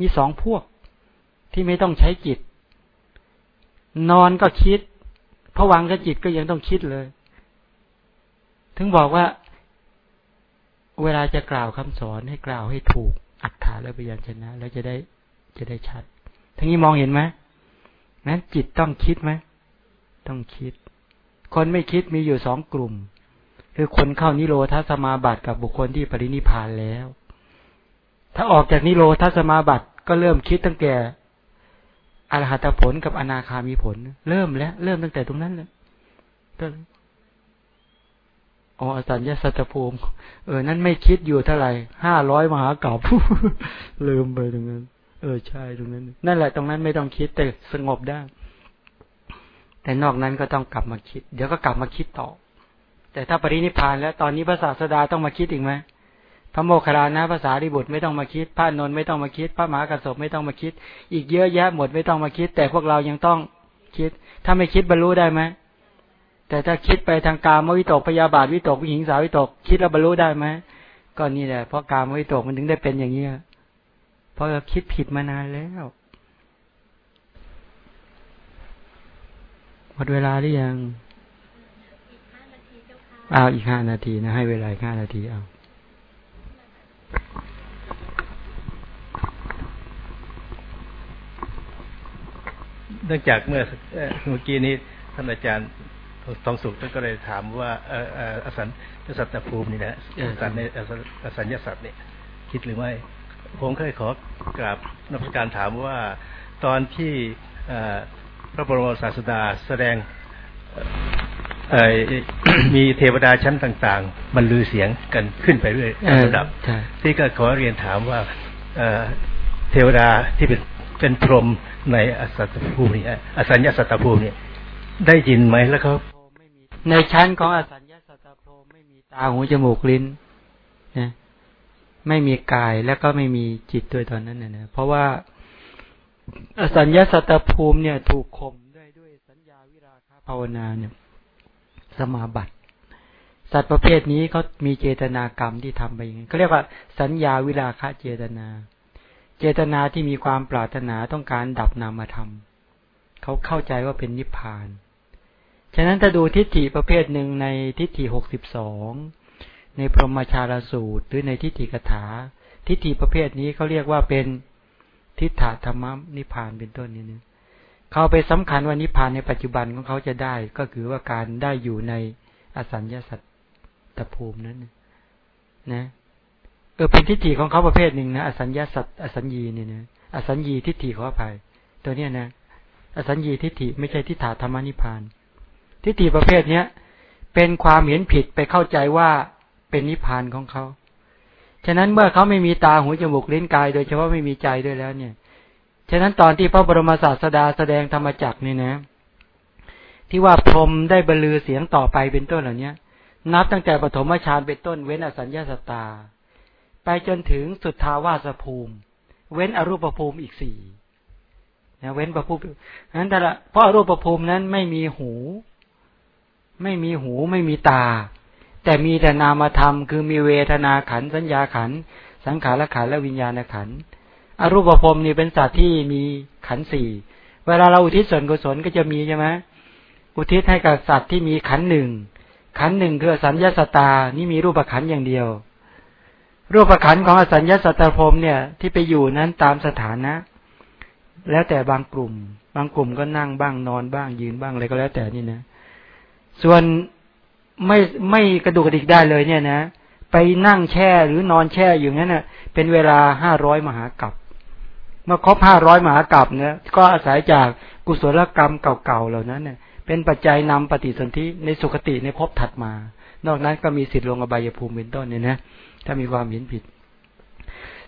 มีสองพวกที่ไม่ต้องใช้จิต นอนก็คิดผวังกับจิตก็ยังต้องคิดเลย ถึงบอกว่า เวลาจะกล่าวคำสอนให้กล่าวให้ถูก อัตถาและพยัญชนะ แล้วจะได้จะได้ชัด ทั้งนี้มองเห็นไหมนั้นจิตต้องคิดไหมต้องคิด คนไม่คิดมีอยู่สองกลุ่ม คือคนเข้านิโรธาสมาบัติกับบุคคลที่ปรินิพานแล้ว ถ้าออกจากนิโรธาสมาบัติก็เริ่มคิดตั้งแต่อรหัตผลกับอนาคามีผล เริ่มแล้ว เริ่มตั้งแต่ตรงนั้นเลย อ๋อสัญญาสัตภูมิ เออ นั่นไม่คิดอยู่เท่าไหร่ห้าร้อยมหากรับลืมไปตรงนั้น เออใช่ตรงนั้น นั่นแหละตรงนั้นไม่ต้องคิดแต่สงบได้ แต่นอกนั้นก็ต้องกลับมาคิด เดี๋ยวก็กลับมาคิดต่อ แต่ถ้าปรินิพานแล้วตอนนี้พระศาสดาต้องมาคิดอีกไหมพระโมคคัลลานะภาษาริบุตรไม่ต้องมาคิดพระนนท์ไม่ต้องมาคิด พระมหากระสบไม่ต้องมาคิด อีกเยอะแยะหมดไม่ต้องมาคิด แต่พวกเรายังต้องคิด ถ้าไม่คิดบรรลุได้ไหม แต่ถ้าคิดไปทางกามวิตกพยาบาทวิตกวิหิงสาวิตก คิดแล้วบรรลุได้ไหมก็นี่แหละเพราะกามวิตกมันถึงได้เป็นอย่างนี้เพราะเราคิดผิดมานานแล้วหมดเวลาหรือยังอ้าวอีกห้านาทีนะ ให้เวลาห้านาทีเอาเนื่องจากเมื่อเมื่อกี้นี้ท่านอาจารย์ ทองสุขท่านก็เลยถามว่าอสัญญสัตตภูมินี่นะอสัญในอสัญญาสัตว์เนี่ยคิดหรือไม่ผมเคยขอกราบนักการถามว่า ตอนที่พระบรมศาสดาแสดงมีเทวดาชั้นต่างๆบรรลือเสียงกันขึ้นไปเรื่อยระดับ ที่ก็ขอเรียนถามว่าเทวดาที่เป็นเป็นพรหมในอสัตตภูมิอสัญญาสัตตภูมิเนี่ยได้ยินไหมแล้วครับ ในชั้นของอสัญญาสัตตโพไม่มีตาหูจมูกลิ้นนะไม่มีกายแล้วก็ไม่มีจิตด้วยตอนนั้นนะเพราะว่าอสัญญาสัตตภูมิเนี่ย ถูกข่มด้วยด้วยสัญญาวิราคาภาวนาเนี่ย สมาบัติ สัตว์ประเภทนี้เขามีเจตนากรรมที่ทำไปอย่างนี้เขาเรียกว่าสัญญาวิราคะเจตนา เจตนาที่มีความปรารถนาต้องการดับนามธรรมเขาเข้าใจว่าเป็นนิพพาน ฉะนั้นถ้าดูทิฏฐิประเภทหนึ่งในทิฏฐิหกสิบสองในพรหมชาลสูตร หรือในทิฏฐิกถา ทิฏฐิประเภทนี้เขาเรียกว่าเป็นทิฏฐธรรมนิพพานเป็นต้นนี้นึงเขาไปสำคัญว่านิพพานในปัจจุบันของเขาจะได้ ก็คือว่าการได้อยู่ในอสัญญาสัตตภูมินั้นนะเออเป็นทิฏฐิของเขาประเภทหนึ่งนะอสัญญาสัตอสัญญีเนี่ยนะอสัญญีทิฏฐิขออภัย ตัวเนี้ยนะ อสัญญีทิฏฐิไม่ใช่ทิฏฐธรรมนิพพาน ทิฏฐิประเภทเนี้ย เป็นความเห็นผิดไปเข้าใจว่าเป็นนิพพานของเขา ฉะนั้นเมื่อเขาไม่มีตาหูจมูกลิ้นกาย โดยเฉพาะไม่มีใจด้วยแล้วเนี่ย ฉะนั้นตอนที่พระบรมศาสดาแสดงธรรมจักรนี่นะ ที่ว่าพรมได้บรรลือเสียงต่อไปเป็นต้นเหล่านี้นับตั้งแต่ปฐมฌานเป็นต้นเว้นอสัญญาสตา ไปจนถึงสุทธาวาสภูมิ เว้นอรูปภูมิอีกสี่นะเว้นประภูมินั้นแต่ละเพราะอรูปภูมินั้นไม่มีหู ไม่มีหูไม่มีตา แต่มีแต่นามธรรม คือมีเวทนาขันสัญญาขัน สังขารขันและวิญญาณขันอรูปภพนี่เป็นสัตว์ที่มีขันสี่เวลาเราอุทิศส่วนกุศลก็จะมีใช่ไหมอุทิศให้กับสัตว์ที่มีขันหนึ่งขันหนึ่งคือสัญญาสตา นี่มีรูปขันอย่างเดียว รูปขันของอสัญญาสตาพรมเนี่ย ที่ไปอยู่นั้นตามสถานะ แล้วแต่บางกลุ่ม บางกลุ่มก็นั่งบ้างนอนบ้างยืนบ้างอะไรก็แล้วแต่นี่นะ ส่วนไม่ไม่กระดูกกระดิกได้เลยเนี่ยนะ ไปนั่งแช่หรือนอนแช่อยู่นั้นเนะ่ะ เป็นเวลาห้าร้อยมหากรัปเมื่อครบห้าร้อยมหากรัปเนี่ยก็อาศัยจากกุศลกรรมเก่าๆเหล่านั้นเนี่ยเป็นปัจจัยนำปฏิสนธิในสุคติในภพถัดมา นอกนั้นก็มีสิทธิ์ลงอบายภูมิเป็นต้นเนี่ยนะถ้ามีความเห็นผิด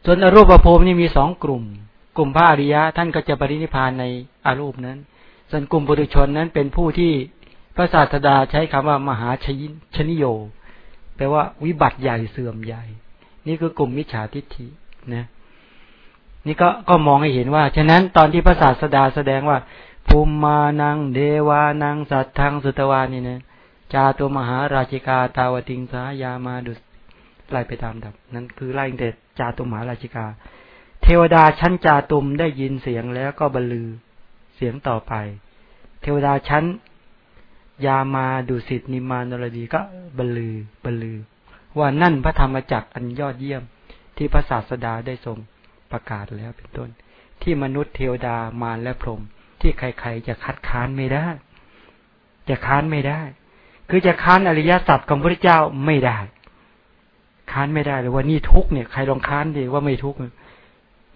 ส่วนอรูปภูมินี่มีสองกลุ่ม กลุ่มพระอริยะท่านก็จะปรินิพานในอารูปนั้น ส่วนกลุ่มปุถุชนนั้นเป็นผู้ที่ พระศาสดาใช้คำว่ามหาชยินชนิโย แปลว่าวิบัติใหญ่เสื่อมใหญ่ นี่คือกลุ่มมิจฉาทิฏฐินะนี่ก็ก็มองให้เห็นว่า ฉะนั้นตอนที่พระศาสดาแสดงว่าภูมิมานังเดวานังสัตทังสุตวานี่นะจาตัวมหาราชิกาตาวติงสายามาดุสไล่ไปตามดับนั่นคือไล่เด็ดจาตุมหาราชิกา เทวดาชั้นจาตุมได้ยินเสียงแล้วก็บรรลือเสียงต่อไป เทวดาชั้น ยามาดุสิตนิมานรดีก็บลือบลือ ว่านั่นพระธรรมจักรอันยอดเยี่ยม ที่พระศาสดาได้ทรงประกาศแล้วเป็นต้น ที่มนุษย์เทวดามารและพรหมที่ใครๆจะคัดค้านไม่ได้ จะค้านไม่ได้ คือจะค้านอริยสัจของพระเจ้าไม่ได้ ค้านไม่ได้เลยว่านี่ทุกเนี่ยใครลองค้านดีว่าไม่ทุก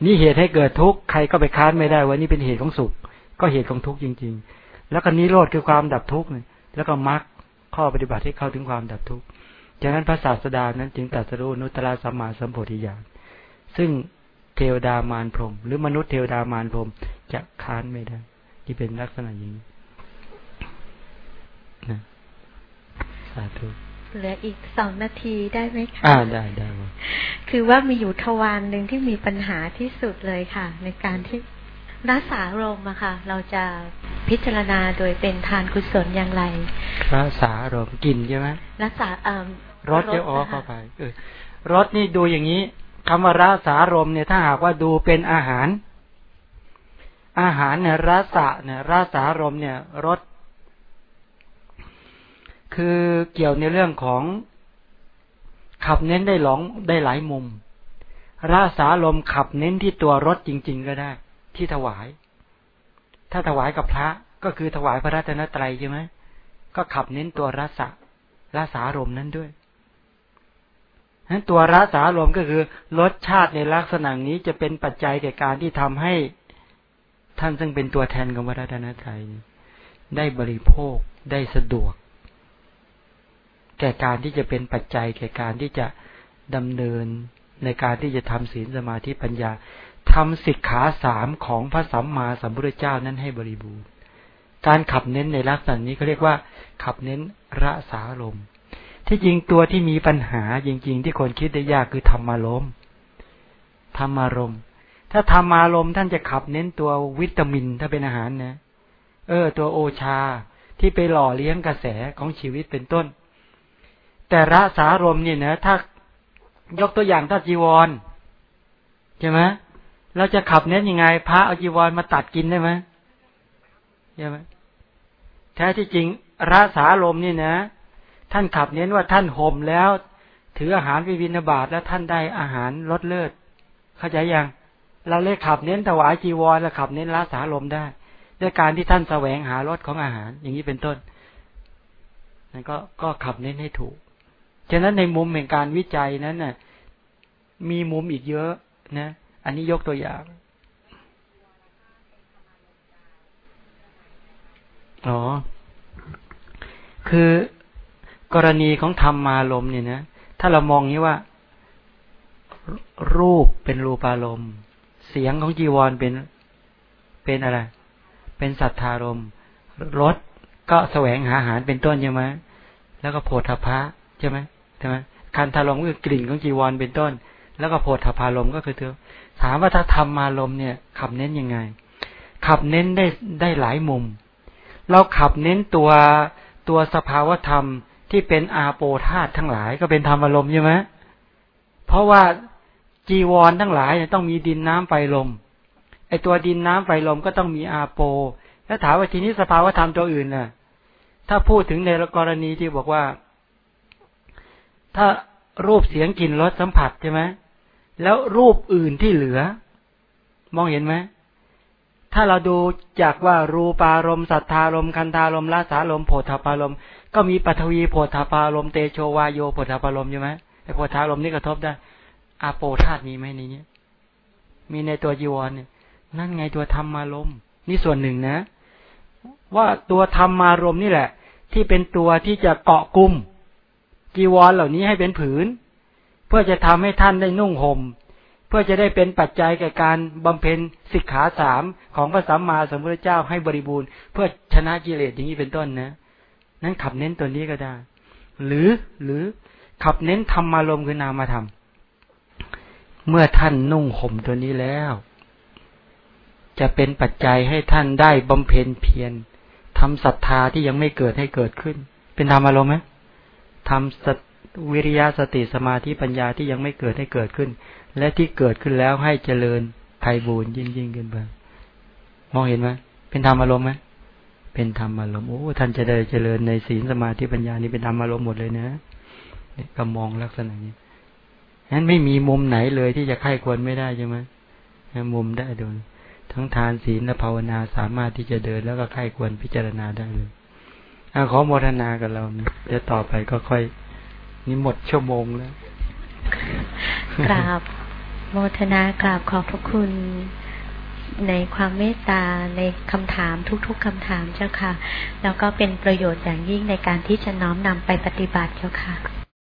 นี่เหตุให้เกิดทุกข์ใครก็ไปค้านไม่ได้ว่านี่เป็นเหตุของสุข ก็เหตุของทุกข์จริง ๆ แล้วก็นิโรธคือความดับทุกข์เนี่ย แล้วก็มรรคข้อปฏิบัติให้เข้าถึงความดับทุกข์จากนั้นพระศาสดานั้นจึงตรัสรู้นุตตะสัมมาสัมโพธิญาณซึ่งเทวดามารพรม หรือมนุษย์เทวดามารพรมจะค้านไม่ได้ ที่เป็นลักษณะอย่างนี้นะสาธุเหลืออีกสองนาทีได้ไหมคะอ่าได้ได้คือว่ามีอยู่ทวารหนึ่งที่มีปัญหาที่สุดเลยค่ะ ในการที่ รักษารมอะค่ะ เราจะพิจารณาโดยเป็นทานกุศลอย่างไรรักษารมกินใช่ไหมรักษาเอ่อรสเยอะออกเข้าไปเออรสนี่ดูอย่างนี้คำว่ารักษารมเนี่ยถ้าหากว่าดูเป็นอาหาร อาหารเนี่ยรสะเนี่ยรสารมเนี่ยรสคือเกี่ยวในเรื่องของขับเน้นได้หลงได้หลายมุมรสาลมขับเน้นที่ตัวรถจริง ๆ ก็ได้ ที่ถวาย ถ้าถวายกับพระก็คือถวายพระรัตนตรัยใช่ไหมก็ขับเน้นตัวรสะรสารมนั้นด้วยนั้นตัวรสารมก็คือรสชาติในลักษณะนี้จะเป็นปัจจัยแก่การที่ทำให้ท่านซึ่งเป็นตัวแทนของพระรัตนตรัยได้บริโภคได้สะดวก แก่การที่จะเป็นปัจจัยแก่การที่จะดำเนินในการที่จะทำศีลสมาธิปัญญา ทำสิกขาสามของพระสัมมาสัมพุทธเจ้านั้นให้บริบูรณ์ การขับเน้นในลักษณะนี้เขาเรียกว่า ขับเน้นระสาลมที่จริงตัวที่มีปัญหาจริง ๆ ที่คนคิดได้ยากคือธรรมารมธรรมารมถ้าทำอารมท่านจะขับเน้นตัววิตามินถ้าเป็นอาหารนะ เออ ตัวโอชาที่ไปหล่อเลี้ยงกระแสของชีวิตเป็นต้น แต่ระสารมเนี่ยนะ ถ้ายกตัวอย่างถ้าจีวรใช่ไหม เราจะขับเน้นยังไง พระเอาจีวรมาตัดกินได้ไหมใช่ไหมแท้ที่จริงระสาลมนี่นะ ท่านขับเน้นว่าท่านห่มแล้ว ถืออาหารไปวินาบาตแล้วท่านได้อาหารลดเลิศเข้าใจยังเราเลยขับเน้นถวายจีวรและขับเน้นรักษาลมได้ด้วยการที่ท่านแสวงหารสของอาหาร อย่างนี้เป็นต้นนั่นก็ก็ขับเน้นให้ถูก ฉะนั้นในมุมแห่งการวิจัยนั้นน่ะ มีมุมอีกเยอะนะ อันนี้ยกตัวอย่างอ๋อ คือกรณีของธรรมมาลมเนี่ยนะ ถ้าเรามองนี้ว่า รูปเป็นรูปารมณ์ เสียงของจีวรเป็นเป็นอะไร เป็นสัทธารมรสก็แสวงหาอาหารเป็นต้นใช่ไหมแล้วก็โพธพะใช่ไหมใช่ไหมคันธารมก็คือกลิ่นของจีวรเป็นต้น แล้วก็โพธพารมก็คือเธอถามว่าถ้าทำมาลมเนี่ยขับเน้นยังไง ขับเน้นได้ได้หลายมุม เราขับเน้นตัวตัวสภาวธรรมที่เป็นอาโปธาตทั้งหลาย ก็เป็นธรรมอารมณ์ใช่ไหมเพราะว่าจีวรทั้งหลายต้องมีดินน้ำไฟลมไอตัวดินน้ำไฟลมก็ต้องมีอาโป แล้วถามว่าทีนี้สภาวธรรมตัวอื่นน่ะ ถ้าพูดถึงในกรณีที่บอกว่า ถ้ารูปเสียงกลิ่นรสสัมผัสใช่ไหม แล้วรูปอื่นที่เหลือ มองเห็นไหมถ้าเราดูจากว่ารูปารมณ์สัทธารมคันธารมลาสารมโพธาปารมก็มีปัทวีโพธาปารมเตโชวายโยโพธาปารมใช่ไหมไอโพธารมนี่กระทบได้อาโปธาตมีไหมในนี้มีในตัวจีวรเนี่ย นั่นไงตัวธรรมารมนี่ส่วนหนึ่งนะ ว่าตัวธรรมารมนี่แหละ ที่เป็นตัวที่จะเกาะกลุ่มจีวรเหล่านี้ให้เป็นผืน พื่อจะทำให้ท่านได้นุ่งหม่มเพื่อจะได้เป็นปัจจัยแก่การบำเพ็ญสิกขาสามของพระสัมมาสัมพุทธเจ้าให้บริบูรณ์ เพื่อชนะกิเลสอย่างนี้เป็นต้นนะ นั้นขับเน้นตัวนี้ก็ได้ หรือหรือขับเน้นธรรมารมคือนามธรรมเมื่อท่านนุ่งห่มตัวนี้แล้ว จะเป็นปัจจัยให้ท่านได้บำเพ็ญเพียรทำศรัทธาที่ยังไม่เกิดให้เกิดขึ้น เป็นธรรมอารมณ์ไหมทำส วิริยะสติสมาธิปัญญาที่ยังไม่เกิดให้เกิดขึ้น และที่เกิดขึ้นแล้วให้เจริญไพบูรยิ่งยิ่งขึ้นไปมองเห็นไหมเป็นธรรมอารมณ์ไหมเป็นธรรมอารมณ์โอ้ท่านจะได้เจริญในศีลสมาธิปัญญานี่เป็นธรรมอารมณ์หมดเลยนะเนี่ยก็มองลักษณะนี้นั้นไม่มีมุมไหนเลยที่จะไข้ควรไม่ได้ใช่ไหมมุมได้โดนทั้งทานศีลและภาวนาสามารถที่จะเดินแล้วก็ไข้ควรพิจารณาได้เลยอขอโมทนากับเรานะเดี๋ยวต่อไปก็ค่อย นี่หมดชั่วโมงแล้วกราบโมทนากราบขอบพระคุณในความเมตตาในคำถามทุกๆคำถามเจ้าค่ะ แล้วก็เป็นประโยชน์อย่างยิ่งในการที่จะน้อมนำไปปฏิบัติเจ้าค่ะ